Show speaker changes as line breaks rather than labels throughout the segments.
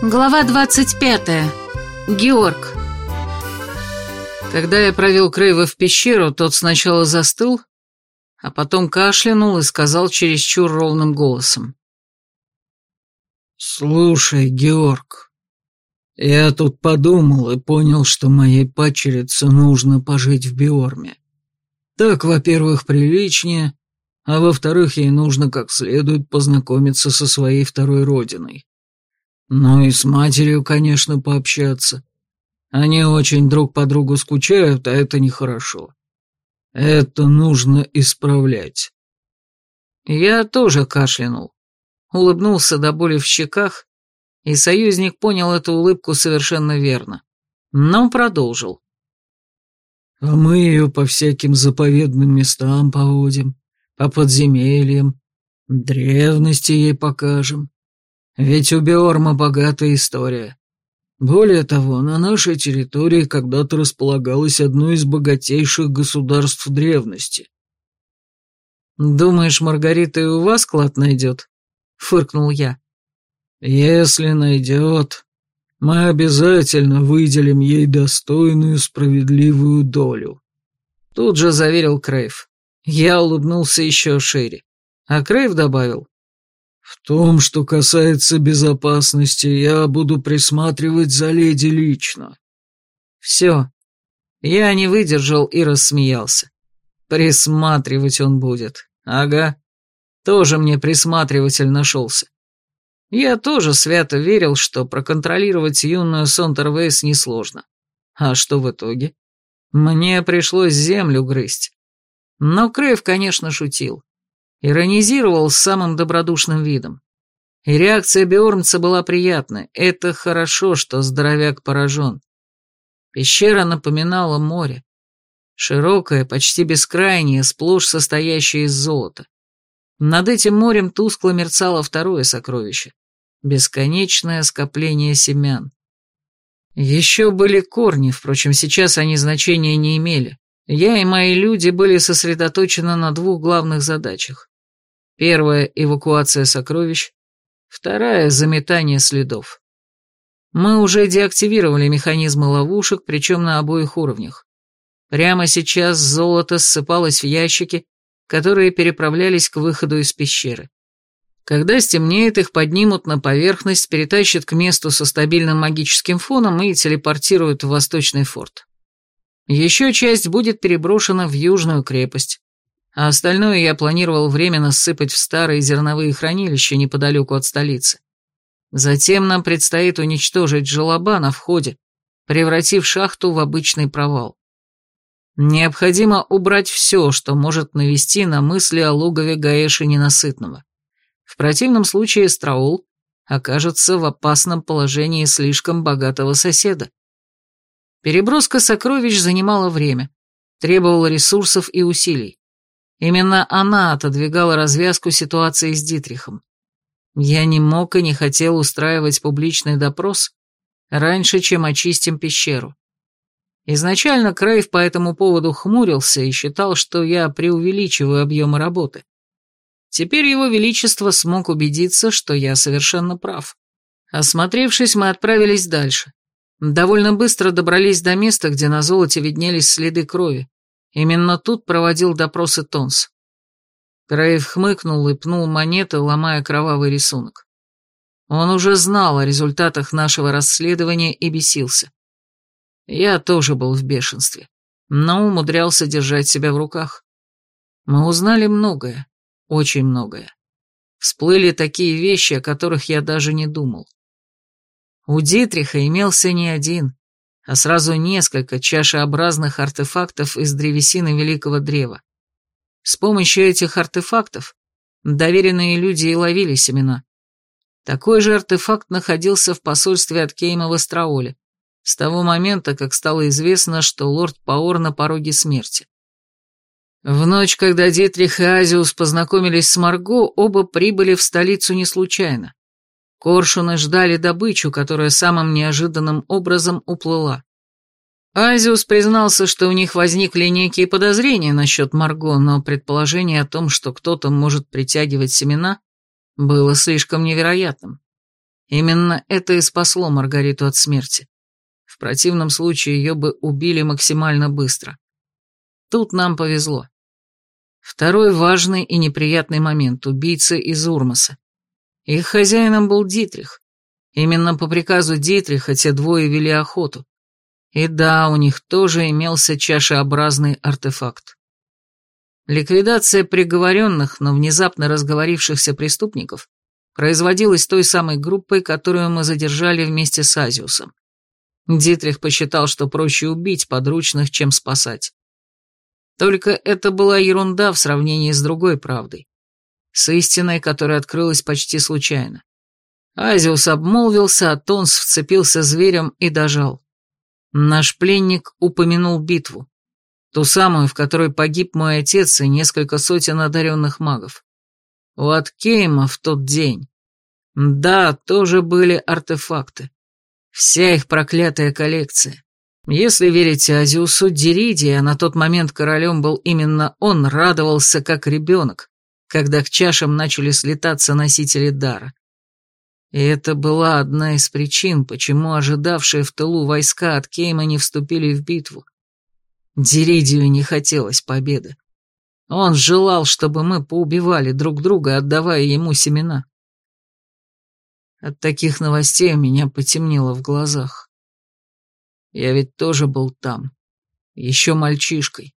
Глава 25. Георг.
Когда я провел Крейва в пещеру, тот сначала застыл, а потом кашлянул и сказал чересчур ровным голосом. «Слушай, Георг, я тут подумал и понял, что моей падчерице нужно пожить в Биорме. Так, во-первых, приличнее, а во-вторых, ей нужно как следует познакомиться со своей второй родиной. Ну и с матерью, конечно, пообщаться. Они очень друг по другу скучают, а это нехорошо. Это нужно исправлять. Я тоже кашлянул, улыбнулся до боли в щеках, и союзник понял эту улыбку совершенно верно, но продолжил. А мы ее по всяким заповедным местам поводим, по подземельям, древности ей покажем. Ведь у Биорма богатая история. Более того, на нашей территории когда-то располагалось одно из богатейших государств древности. «Думаешь, Маргарита и у вас клад найдет?» — фыркнул я. «Если найдет, мы обязательно выделим ей достойную справедливую долю», — тут же заверил Крейв. Я улыбнулся еще шире, а Крейв добавил. «В том, что касается безопасности, я буду присматривать за леди лично». «Все». Я не выдержал и рассмеялся. «Присматривать он будет. Ага. Тоже мне присматриватель нашелся. Я тоже свято верил, что проконтролировать юную Сонтервейс несложно. А что в итоге? Мне пришлось землю грызть. Но Крейв, конечно, шутил. Иронизировал с самым добродушным видом. И реакция Биормца была приятной. Это хорошо, что здоровяк поражен. Пещера напоминала море. Широкое, почти бескрайнее, сплошь состоящее из золота. Над этим морем тускло мерцало второе сокровище — бесконечное скопление семян. Еще были корни, впрочем, сейчас они значения не имели. Я и мои люди были сосредоточены на двух главных задачах. Первая — эвакуация сокровищ, вторая — заметание следов. Мы уже деактивировали механизмы ловушек, причем на обоих уровнях. Прямо сейчас золото ссыпалось в ящики, которые переправлялись к выходу из пещеры. Когда стемнеет, их поднимут на поверхность, перетащат к месту со стабильным магическим фоном и телепортируют в Восточный форт. Еще часть будет переброшена в Южную крепость, а остальное я планировал временно ссыпать в старые зерновые хранилища неподалеку от столицы. Затем нам предстоит уничтожить желоба на входе, превратив шахту в обычный провал. Необходимо убрать все, что может навести на мысли о логове Гаэши Ненасытного. В противном случае Страул окажется в опасном положении слишком богатого соседа. Переброска сокровищ занимала время, требовала ресурсов и усилий. Именно она отодвигала развязку ситуации с Дитрихом. Я не мог и не хотел устраивать публичный допрос раньше, чем очистим пещеру. Изначально Крейв по этому поводу хмурился и считал, что я преувеличиваю объемы работы. Теперь его величество смог убедиться, что я совершенно прав. Осмотревшись, мы отправились дальше. Довольно быстро добрались до места, где на золоте виднелись следы крови. Именно тут проводил допросы Тонс. Крейв хмыкнул и пнул монеты, ломая кровавый рисунок. Он уже знал о результатах нашего расследования и бесился. Я тоже был в бешенстве, но умудрялся держать себя в руках. Мы узнали многое, очень многое. Всплыли такие вещи, о которых я даже не думал. У Дитриха имелся не один, а сразу несколько чашеобразных артефактов из древесины Великого Древа. С помощью этих артефактов доверенные люди и ловили семена. Такой же артефакт находился в посольстве от Кейма в Астраоле, с того момента, как стало известно, что лорд Паор на пороге смерти. В ночь, когда Дитрих и Азиус познакомились с Марго, оба прибыли в столицу не случайно. Коршуны ждали добычу, которая самым неожиданным образом уплыла. Азиус признался, что у них возникли некие подозрения насчет Марго, но предположение о том, что кто-то может притягивать семена, было слишком невероятным.
Именно это и спасло Маргариту от смерти. В противном случае ее бы убили максимально быстро. Тут нам повезло. Второй важный и неприятный момент – убийца из Урмаса. Их хозяином был Дитрих. Именно по приказу Дитриха те двое вели охоту. И да, у них тоже имелся чашеобразный артефакт. Ликвидация приговоренных, но внезапно разговорившихся преступников производилась той самой группой, которую мы задержали вместе с Азиусом. Дитрих посчитал, что проще убить подручных, чем спасать. Только это была ерунда в сравнении с другой правдой. С истиной, которая открылась почти случайно. Азиус обмолвился, а Тонс вцепился зверем и дожал. Наш пленник упомянул битву. Ту самую, в которой погиб мой отец и несколько сотен одаренных магов. У Аткейма в тот день. Да, тоже были артефакты. Вся их проклятая коллекция. Если верить Азиусу Диридия, а на тот момент королем был именно он, радовался как ребенок, когда к чашам начали слетаться носители дара. И это была одна из причин, почему ожидавшие в тылу войска от Кейма не вступили в битву. Диридию не хотелось победы. Он желал, чтобы мы поубивали друг друга, отдавая ему семена. От таких новостей у меня потемнело в глазах. Я ведь тоже был там, еще мальчишкой.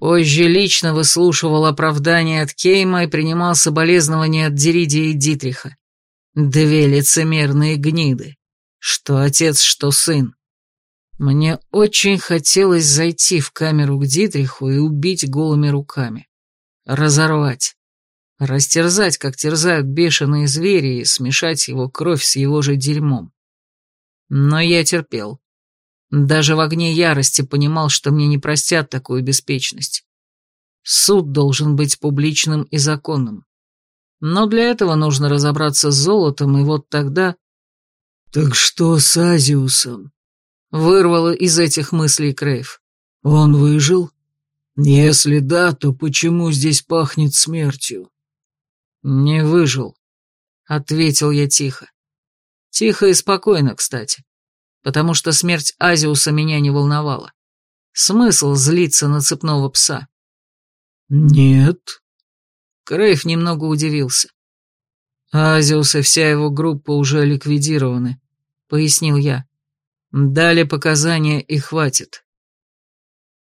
Позже лично выслушивал оправдания от Кейма и принимал соболезнования от Диридия и Дитриха. Две лицемерные гниды. Что отец, что сын. Мне очень хотелось зайти в камеру к Дитриху и убить голыми руками. Разорвать. Растерзать, как терзают бешеные звери, и смешать его кровь с его же дерьмом. Но я терпел. Даже в огне ярости понимал, что мне не простят такую беспечность. Суд должен быть публичным и законным. Но для этого нужно разобраться с золотом, и вот тогда...
«Так что с Азиусом?» — вырвало из этих мыслей Крейв. «Он выжил? Если да, то почему здесь пахнет смертью?»
«Не выжил», — ответил я тихо. Тихо и спокойно, кстати, потому что смерть Азиуса меня не волновала. Смысл злиться на цепного пса?
«Нет»,
Крейв немного удивился. «Азиус и вся его группа уже ликвидированы», — пояснил я. «Дали показания и хватит».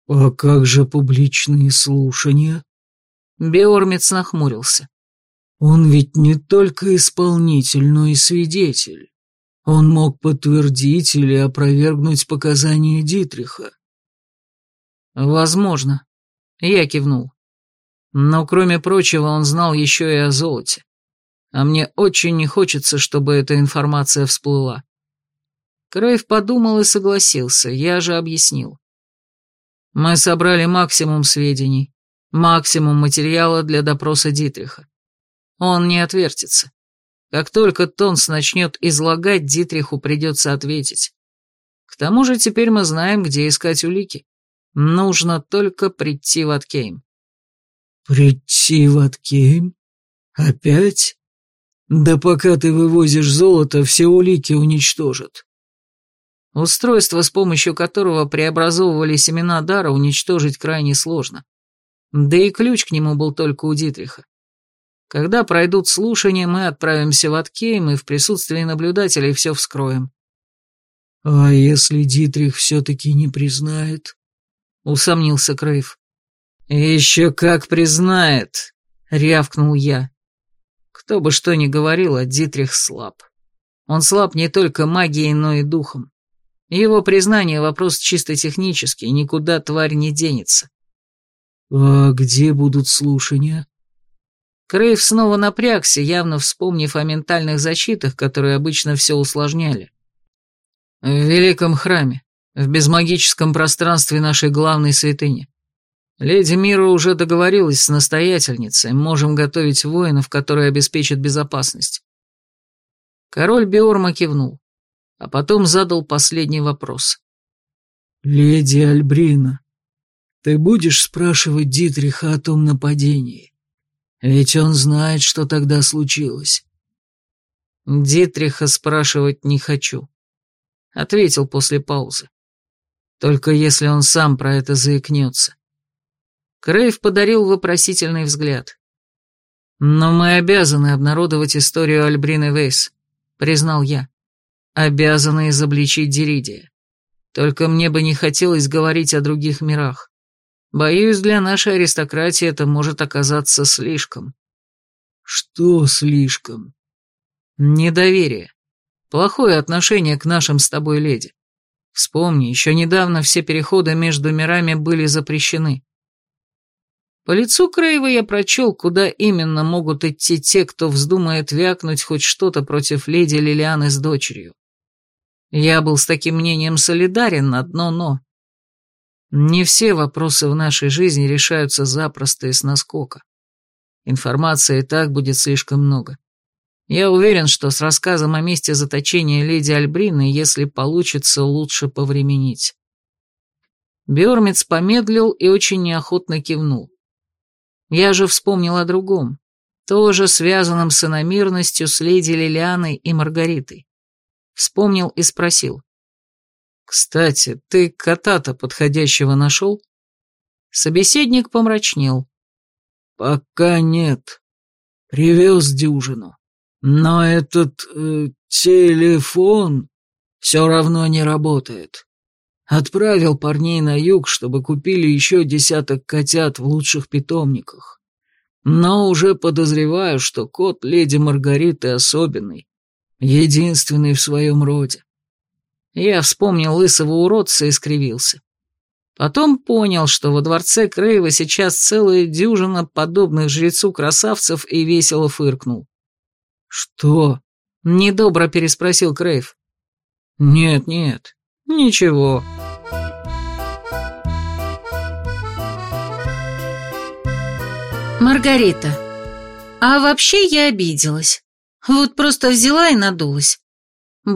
«А как же публичные слушания?»
Беормец нахмурился.
«Он ведь не только исполнитель, но и свидетель. Он мог подтвердить или опровергнуть показания Дитриха».
«Возможно», — я кивнул. Но, кроме прочего, он знал еще и о золоте. А мне очень не хочется, чтобы эта информация всплыла. Крейв подумал и согласился, я же объяснил. Мы собрали максимум сведений, максимум материала для допроса Дитриха. Он не отвертится. Как только Тонс начнет излагать, Дитриху придется ответить. К тому же теперь мы знаем, где искать улики. Нужно только прийти в Аткейм.
«Прийти в Аткейм? Опять? Да пока ты вывозишь золото, все улики уничтожат».
Устройство, с помощью которого преобразовывали семена дара, уничтожить крайне сложно. Да и ключ к нему был только у Дитриха. Когда пройдут слушания, мы отправимся в Аткейм и в присутствии наблюдателей все вскроем.
«А если Дитрих все-таки не признает?» — усомнился Крейв.
«Еще как признает», — рявкнул я. Кто бы что ни говорил, а Дитрих слаб. Он слаб не только магией, но и духом. Его признание — вопрос чисто технический, никуда тварь не денется.
«А где будут слушания?»
Крейв снова напрягся, явно вспомнив о ментальных защитах, которые обычно все усложняли. «В Великом храме, в безмагическом пространстве нашей главной святыни. Леди Мира уже договорилась с настоятельницей, можем готовить воинов, которые обеспечат безопасность. Король Биорма кивнул, а потом задал последний вопрос.
«Леди Альбрина, ты будешь спрашивать Дитриха о том нападении? Ведь он знает, что тогда случилось».
Дитриха спрашивать не хочу. Ответил после паузы. Только если он сам про это заикнется. Крейв подарил вопросительный взгляд. «Но мы обязаны обнародовать историю Альбрины Вейс», — признал я. «Обязаны изобличить Деридия. Только мне бы не хотелось говорить о других мирах. Боюсь, для нашей аристократии это может оказаться слишком».
«Что слишком?»
«Недоверие. Плохое отношение к нашим с тобой леди. Вспомни, еще недавно все переходы между мирами были запрещены. По лицу Крейва я прочел, куда именно могут идти те, кто вздумает вякнуть хоть что-то против леди Лилианы с дочерью. Я был с таким мнением солидарен, одно но. Не все вопросы в нашей жизни решаются запросто и с наскока. Информации и так будет слишком много. Я уверен, что с рассказом о месте заточения леди Альбрины, если получится, лучше повременить. Бёрмиц помедлил и очень неохотно кивнул. Я же вспомнил о другом, тоже связанном с иномирностью с леди Лилианой и Маргаритой. Вспомнил и спросил. «Кстати, ты кота-то подходящего нашел?» Собеседник помрачнел.
«Пока нет. Привез дюжину. Но этот э, телефон все равно не работает. Отправил парней на юг, чтобы купили еще десяток котят в лучших питомниках. Но уже подозреваю, что кот леди Маргариты особенный, единственный в своем роде. Я вспомнил лысого уродца и скривился. Потом понял, что во дворце Крейва сейчас целая дюжина подобных жрецу красавцев и весело фыркнул. «Что?»
— недобро переспросил Крейв.
«Нет, нет, ничего».
Маргарита. А вообще я обиделась. Вот просто взяла и надулась.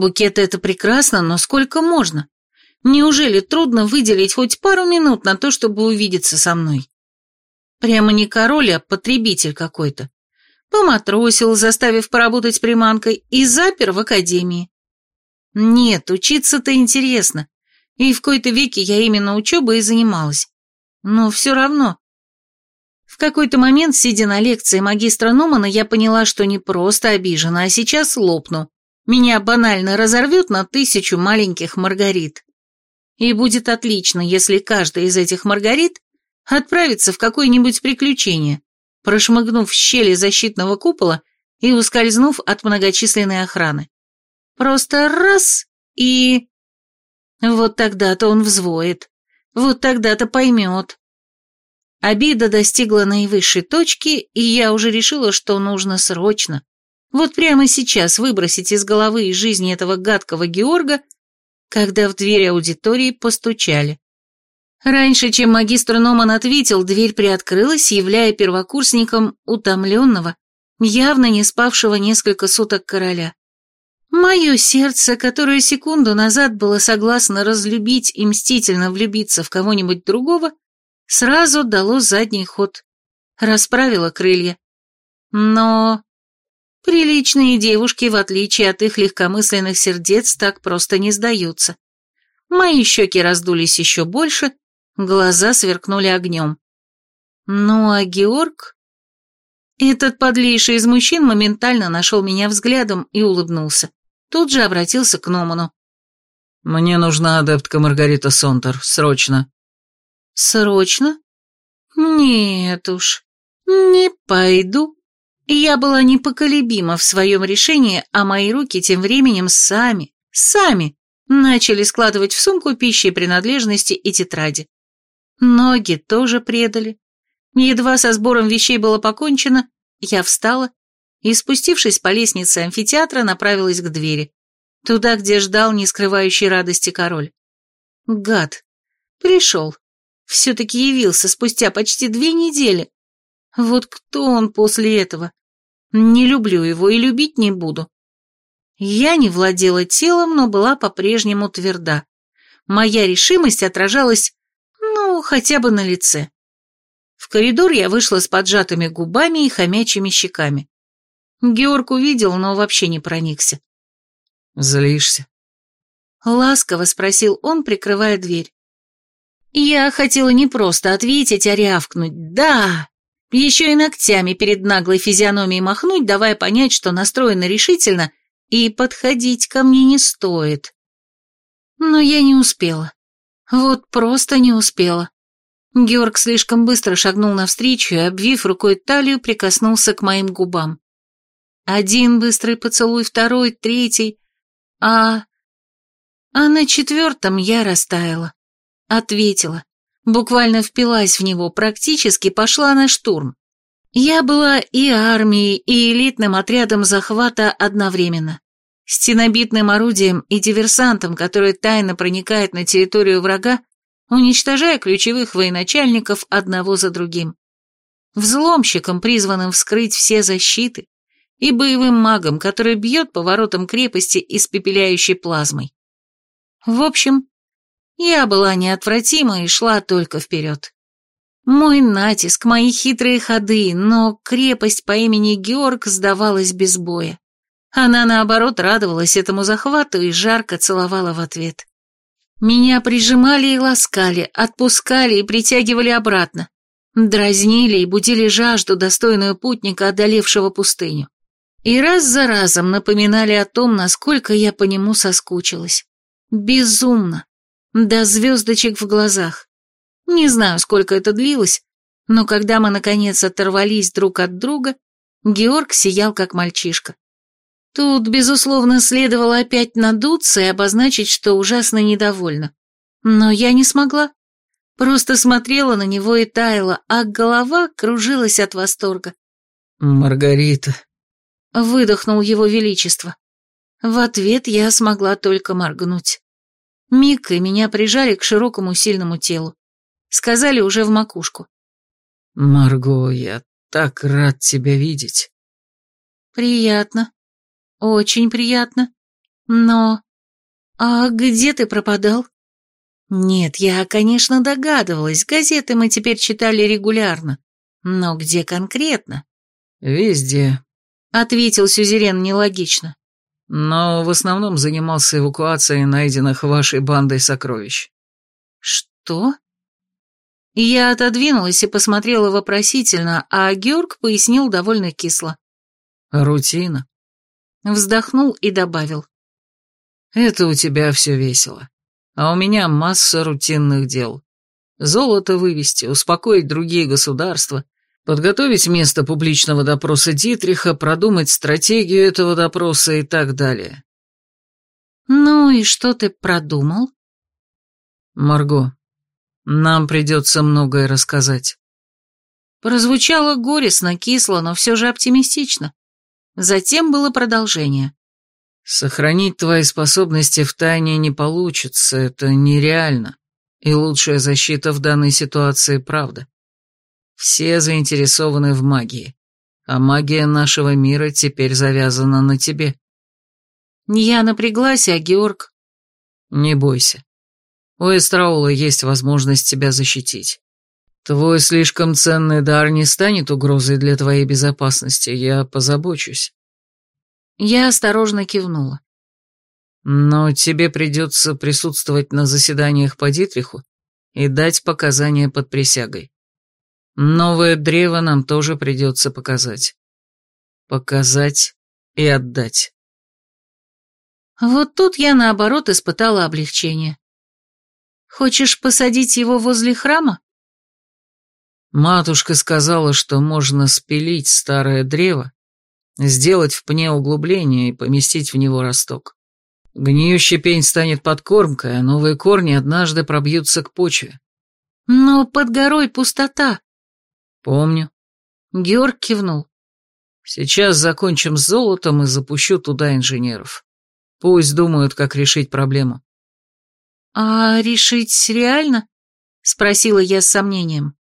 Букет это прекрасно, но сколько можно? Неужели трудно выделить хоть пару минут на то, чтобы увидеться со мной? Прямо не король, а потребитель какой-то. Поматросил, заставив поработать приманкой, и запер в академии. Нет, учиться-то интересно, и в кои-то веке я именно учебой и занималась. Но все равно, в какой-то момент, сидя на лекции магистра Номана, я поняла, что не просто обижена, а сейчас лопну. Меня банально разорвет на тысячу маленьких маргарит. И будет отлично, если каждая из этих маргарит отправится в какое-нибудь приключение, прошмыгнув в щели защитного купола и ускользнув от многочисленной охраны. Просто раз и... Вот тогда-то он взвоет. Вот тогда-то поймет. Обида достигла наивысшей точки, и я уже решила, что нужно срочно, вот прямо сейчас выбросить из головы и жизни этого гадкого Георга, когда в дверь аудитории постучали. Раньше, чем магистр Номан ответил, дверь приоткрылась, являя первокурсникам утомленного, явно не спавшего несколько суток короля. Мое сердце, которое секунду назад было согласно разлюбить и мстительно влюбиться в кого-нибудь другого, сразу дало задний ход, расправило крылья. Но приличные девушки, в отличие от их легкомысленных сердец, так просто не сдаются. Мои щеки раздулись еще больше, глаза сверкнули огнем. Ну а Георг... Этот подлейший из мужчин моментально нашел меня взглядом и улыбнулся. Тут же обратился к Номану.
«Мне нужна адептка Маргарита Сонтер, срочно».
Срочно? Нет уж, не пойду. Я была непоколебима в своем решении, а мои руки тем временем сами, сами начали складывать в сумку пищи и принадлежности и тетради. Ноги тоже предали. Едва со сбором вещей было покончено, я встала и, спустившись по лестнице амфитеатра, направилась к двери, туда, где ждал не скрывающий радости король. Гад. Пришел. Все-таки явился спустя почти две недели. Вот кто он после этого? Не люблю его и любить не буду. Я не владела телом, но была по-прежнему тверда. Моя решимость отражалась, ну, хотя бы на лице. В коридор я вышла с поджатыми губами и хомячими щеками. Георг увидел, но вообще не проникся.
Злишься?
Ласково спросил он, прикрывая дверь. Я хотела не просто ответить, а рявкнуть «да», еще и ногтями перед наглой физиономией махнуть, давая понять, что настроена решительно, и подходить ко мне не стоит. Но я не успела. Вот просто не успела. Георг слишком быстро шагнул навстречу и, обвив рукой талию, прикоснулся к моим губам. Один быстрый поцелуй, второй, третий, а... А на четвертом я растаяла. Ответила буквально впилась в него, практически пошла на штурм. Я была и армией, и элитным отрядом захвата одновременно. Стенобитным орудием и диверсантом, который тайно проникает на территорию врага, уничтожая ключевых военачальников одного за другим. Взломщиком, призванным вскрыть все защиты, и боевым магом, который бьет по воротам крепости испепеляющей плазмой. В общем, я была неотвратима и шла только вперед. Мой натиск, мои хитрые ходы, но крепость по имени Георг сдавалась без боя. Она, наоборот, радовалась этому захвату и жарко целовала в ответ. Меня прижимали и ласкали, отпускали и притягивали обратно. Дразнили и будили жажду, достойную путника, одолевшего пустыню. И раз за разом напоминали о том, насколько я по нему соскучилась. Безумно до звездочек в глазах. Не знаю, сколько это длилось, но когда мы, наконец, оторвались друг от друга, Георг сиял, как мальчишка. Тут, безусловно, следовало опять надуться и обозначить, что ужасно недовольна. Но я не смогла. Просто смотрела на него и таяла, а голова кружилась от восторга.
«Маргарита», —
выдохнул его величество. В ответ я смогла только моргнуть. Миг, и меня прижали к широкому сильному телу. Сказали уже в макушку.
«Марго, я так рад тебя видеть».
«Приятно. Очень приятно. Но... А где ты пропадал?» «Нет, я, конечно, догадывалась. Газеты мы теперь читали регулярно. Но где конкретно?»
«Везде», —
ответил Сюзерен нелогично
но в основном занимался эвакуацией найденных вашей бандой сокровищ».
«Что?» Я отодвинулась и посмотрела вопросительно, а Георг пояснил довольно кисло.
«Рутина».
Вздохнул и добавил.
«Это у тебя все весело, а у меня масса рутинных дел. Золото вывести, успокоить другие государства, Подготовить место публичного допроса Дитриха, продумать стратегию этого допроса и так далее.
«Ну и что ты продумал?»
«Марго, нам придется многое рассказать».
Прозвучало горестно, кисло, но все же оптимистично. Затем было продолжение.
«Сохранить твои способности в тайне не получится, это нереально, и лучшая защита в данной ситуации — правда. Все заинтересованы в магии, а магия нашего мира теперь завязана на тебе.
Я напряглась, а Георг...
Не бойся. У Эстраула есть возможность тебя защитить. Твой слишком ценный дар не станет угрозой для твоей безопасности, я позабочусь.
Я осторожно кивнула.
Но тебе придется присутствовать на заседаниях по Дитриху и дать показания под присягой. Новое древо нам тоже придется показать. Показать и отдать.
Вот тут я, наоборот, испытала облегчение. Хочешь посадить его возле храма?
Матушка сказала, что можно спилить старое древо, сделать в пне углубление и поместить в него росток. Гниющий пень станет подкормкой, а новые корни однажды пробьются к почве.
Но под горой пустота.
«Помню».
Георг кивнул.
«Сейчас закончим с золотом и запущу туда инженеров. Пусть думают, как решить проблему».
«А решить реально?» — спросила я с сомнением.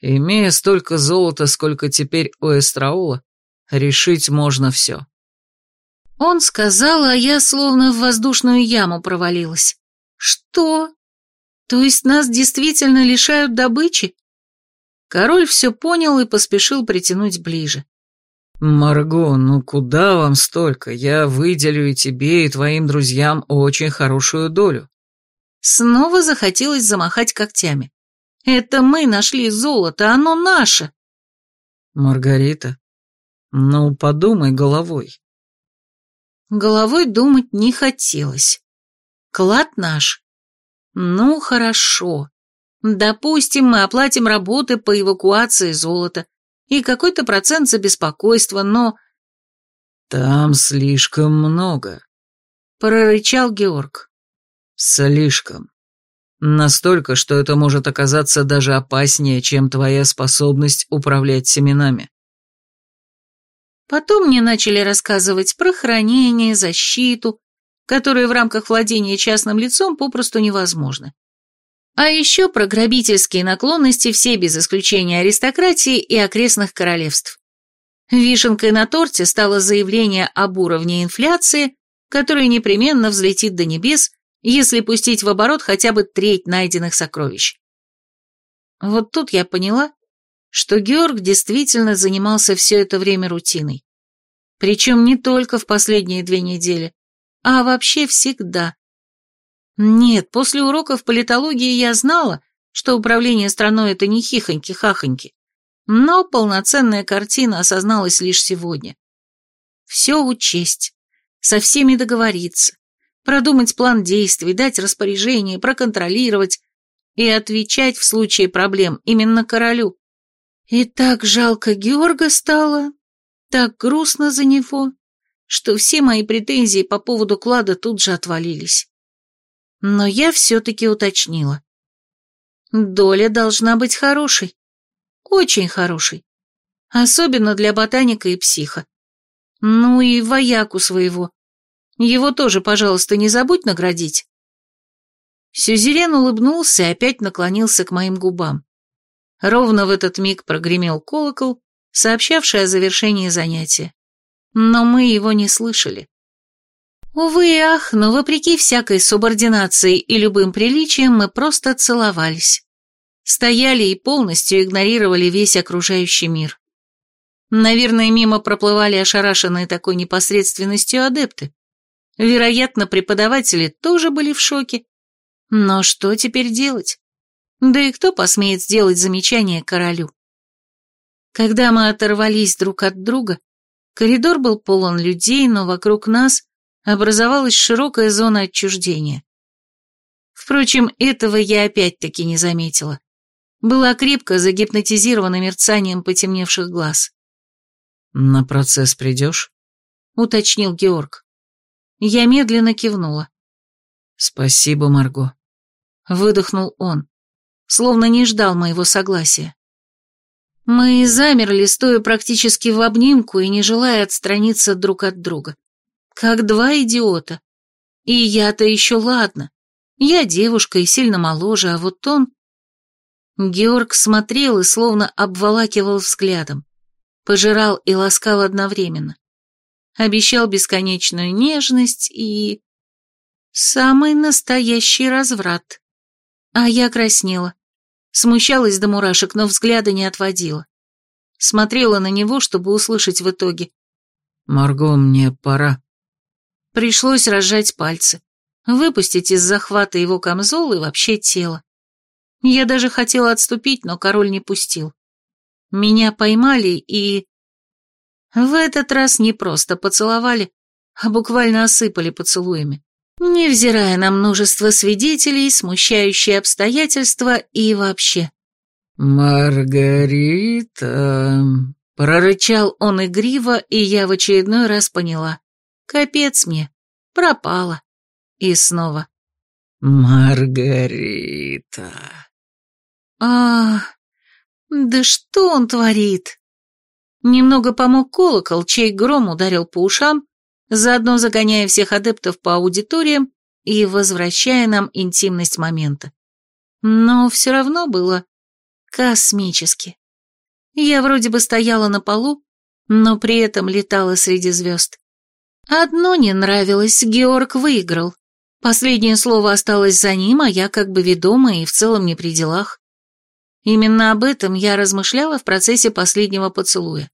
«Имея столько золота, сколько теперь у Эстраула, решить можно все».
Он сказал, а я словно в воздушную яму провалилась. «Что? То есть нас действительно лишают добычи?» Король все понял и поспешил притянуть ближе.
«Марго, ну куда вам столько? Я выделю и тебе, и твоим друзьям очень хорошую долю».
Снова захотелось замахать когтями. «Это мы нашли золото, оно наше!»
«Маргарита, ну подумай головой».
Головой думать не хотелось. Клад наш. Ну, хорошо. Допустим, мы оплатим работы по эвакуации золота и какой-то процент за беспокойство, но...
Там слишком много.
Прорычал Георг.
Слишком. Настолько, что это может оказаться даже опаснее, чем твоя способность управлять семенами.
Потом мне начали рассказывать про хранение, защиту, которые в рамках владения частным лицом попросту невозможны. А еще про грабительские наклонности все без исключения аристократии и окрестных королевств. Вишенкой на торте стало заявление об уровне инфляции, которое непременно взлетит до небес, если пустить в оборот хотя бы треть найденных сокровищ. Вот тут я поняла, что Георг действительно занимался все это время рутиной. Причем не только в последние две недели, а вообще всегда. Нет, после уроков политологии я знала, что управление страной это не хихоньки-хахоньки, но полноценная картина осозналась лишь сегодня. Все учесть, со всеми договориться, продумать план действий, дать распоряжение, проконтролировать и отвечать в случае проблем именно королю. И так жалко Георга стало, так грустно за него, что все мои претензии по поводу клада тут же отвалились. Но я все-таки уточнила. Доля должна быть хорошей. Очень хорошей. Особенно для ботаника и психа. Ну и вояку своего. Его тоже, пожалуйста, не забудь наградить. Сюзерен улыбнулся и опять наклонился к моим губам. Ровно в этот миг прогремел колокол, сообщавший о завершении занятия. Но мы его не слышали. Увы и ах, но вопреки всякой субординации и любым приличиям мы просто целовались. Стояли и полностью игнорировали весь окружающий мир. Наверное, мимо проплывали ошарашенные такой непосредственностью адепты. Вероятно, преподаватели тоже были в шоке. Но что теперь делать? Да и кто посмеет сделать замечание королю? Когда мы оторвались друг от друга, коридор был полон людей, но вокруг нас образовалась широкая зона отчуждения. Впрочем, этого я опять-таки не заметила. Была крепко загипнотизирована мерцанием потемневших глаз.
«На процесс придешь?»
— уточнил Георг. Я медленно кивнула.
«Спасибо, Марго», —
выдохнул он, словно не ждал моего согласия. Мы замерли, стоя практически в обнимку и не желая отстраниться друг от друга как два идиота. И я-то еще ладно. Я девушка и сильно моложе, а вот он... Георг смотрел и словно обволакивал взглядом. Пожирал и ласкал одновременно. Обещал бесконечную нежность и... Самый настоящий разврат. А я краснела. Смущалась до мурашек, но взгляда не отводила. Смотрела на него, чтобы услышать в итоге.
«Марго, мне пора».
Пришлось разжать пальцы, выпустить из захвата его камзол и вообще тело. Я даже хотела отступить, но король не пустил. Меня поймали и... В этот раз не просто поцеловали, а буквально осыпали поцелуями. Невзирая на множество свидетелей, смущающие обстоятельства и вообще.
«Маргарита...»
Прорычал он игриво, и я в очередной раз поняла. Капец мне. Пропала. И снова.
Маргарита.
А, да что он творит? Немного помог колокол, чей гром ударил по ушам, заодно загоняя всех адептов по аудиториям и возвращая нам интимность момента. Но все равно было космически. Я вроде бы стояла на полу, но при этом летала среди звезд. Одно не нравилось, Георг выиграл. Последнее слово осталось за ним, а я как бы ведома и в целом не при делах. Именно об этом я размышляла в процессе последнего поцелуя.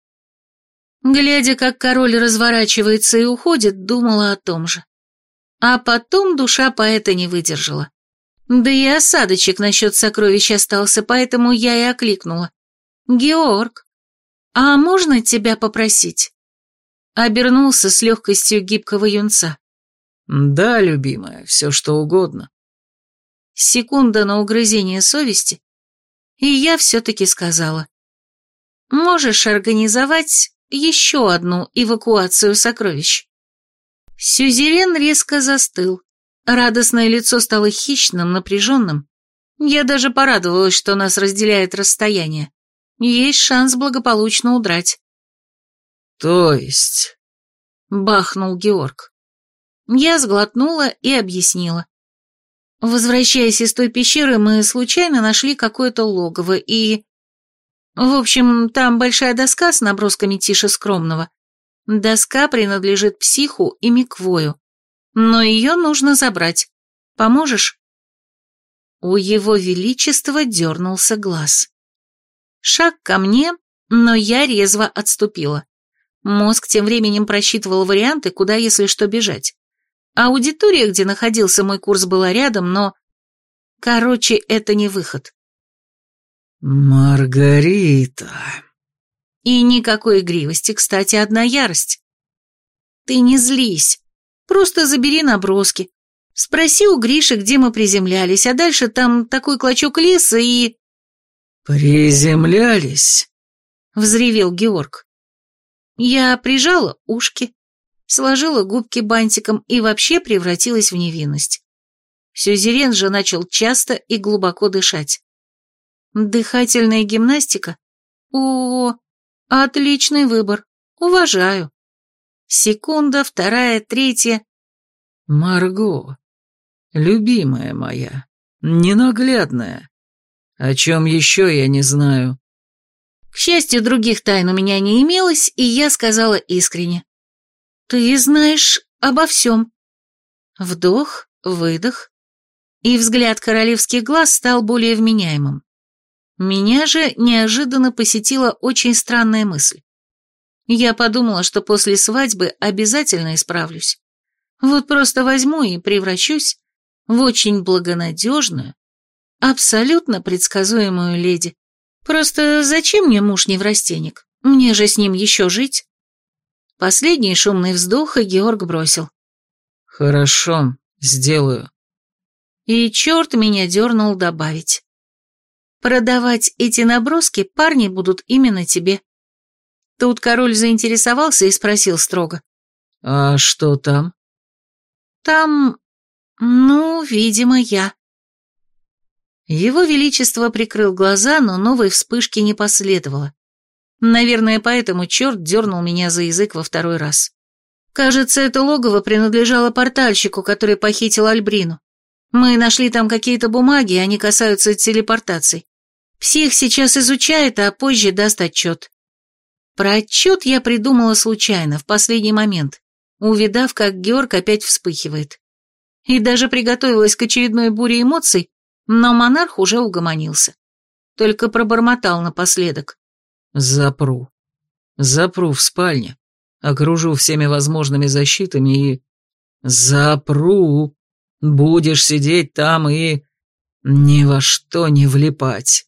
Глядя, как король разворачивается и уходит, думала о том же. А потом душа поэта не выдержала. Да и осадочек насчет сокровищ остался, поэтому я и окликнула. «Георг, а можно тебя попросить?» Обернулся с легкостью гибкого юнца.
«Да, любимая, все что угодно».
Секунда на угрызение совести, и я все-таки сказала. «Можешь организовать еще одну эвакуацию сокровищ?» Сюзерен резко застыл. Радостное лицо стало хищным, напряженным. Я даже порадовалась, что нас разделяет расстояние. Есть шанс благополучно удрать.
«То есть...»
— бахнул Георг. Я сглотнула и объяснила. Возвращаясь из той пещеры, мы случайно нашли какое-то логово и... В общем, там большая доска с набросками Тиши Скромного. Доска принадлежит психу и Миквою. Но ее нужно забрать. Поможешь? У его величества дернулся глаз. Шаг ко мне, но я резво отступила. Мозг тем временем просчитывал варианты, куда, если что, бежать. Аудитория, где находился мой курс, была рядом, но... Короче, это не выход.
«Маргарита...»
И никакой игривости, кстати, одна ярость. «Ты не злись. Просто забери наброски. Спроси у Гриши, где мы приземлялись, а дальше там такой клочок леса и...»
«Приземлялись?»
— взревел Георг. Я прижала ушки, сложила губки бантиком и вообще превратилась в невинность. Сюзерен же начал часто и глубоко дышать. Дыхательная гимнастика? О, отличный выбор. Уважаю. Секунда, вторая, третья.
Марго, любимая моя, ненаглядная. О чем еще я не знаю.
К счастью, других тайн у меня не имелось, и я сказала искренне. «Ты знаешь обо всем». Вдох, выдох, и взгляд королевских глаз стал более вменяемым. Меня же неожиданно посетила очень странная мысль. Я подумала, что после свадьбы обязательно исправлюсь. Вот просто возьму и превращусь в очень благонадежную, абсолютно предсказуемую леди. Просто зачем мне муж-неврастенник? Мне же с ним еще жить. Последний шумный вздох, и Георг бросил.
Хорошо, сделаю.
И черт меня дернул добавить. Продавать эти наброски парни будут именно тебе. Тут король заинтересовался и спросил строго.
А что там?
Там, ну, видимо, я. Его Величество прикрыл глаза, но новой вспышки не последовало. Наверное, поэтому черт дернул меня за язык во второй раз. Кажется, это логово принадлежало портальщику, который похитил Альбрину. Мы нашли там какие-то бумаги, они касаются телепортаций. Псих сейчас изучает, а позже даст отчет. Про отчет я придумала случайно, в последний момент, увидав, как Георг опять вспыхивает. И даже приготовилась к очередной буре эмоций, но монарх уже угомонился. Только пробормотал напоследок.
Запру. Запру в спальне, окружу всеми возможными защитами и... Запру. Будешь сидеть там и... Ни во что не влипать.